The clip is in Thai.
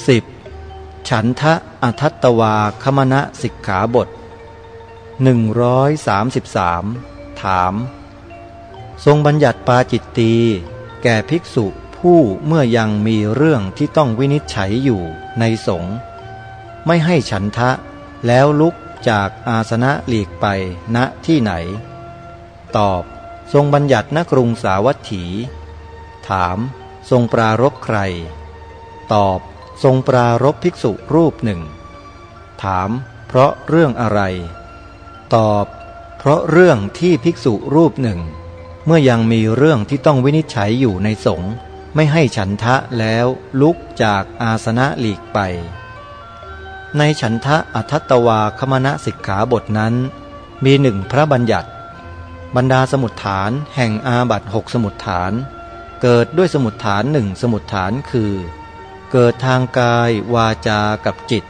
10. ฉันทะอทัตตวาคมณะสิกขาบท 133 ถาม ทรงบัญญัติปาจิตตีแก่ภิกษุผู้เมื่อยังมีเรื่องที่ต้องวินิจฉัยอยู่ในสงฆ์ไม่ให้ฉันทะแล้วลุกจากอาสนะหลีกไปณที่ไหน ตอบ ทรงบัญญัติณกรุงสาวัตถี ถาม ทรงปรารบใคร ตอบ ทรงปรารบภิกษุรูปหนึ่ง ถาม เพราะเรื่องอะไร ตอบ เพราะเรื่องที่ภิกษุรูปหนึ่ง เมื่อยังมีเรื่องที่ต้องวินิจฉัยอยู่ในสงฆ์ไม่ให้ฉันทะแล้วลุกจากอาสนะหลีกไป ในฉันทะอัทัตตวาคมณะสิกขาบทนั้น มีหนึ่งพระบัญญัติ บรรดาสมุดฐานแห่งอาบัตหกสมุดฐาน เกิดด้วยสมุดฐานหนึ่งสมุดฐานคือ เกิดทางกายวาจากับจิต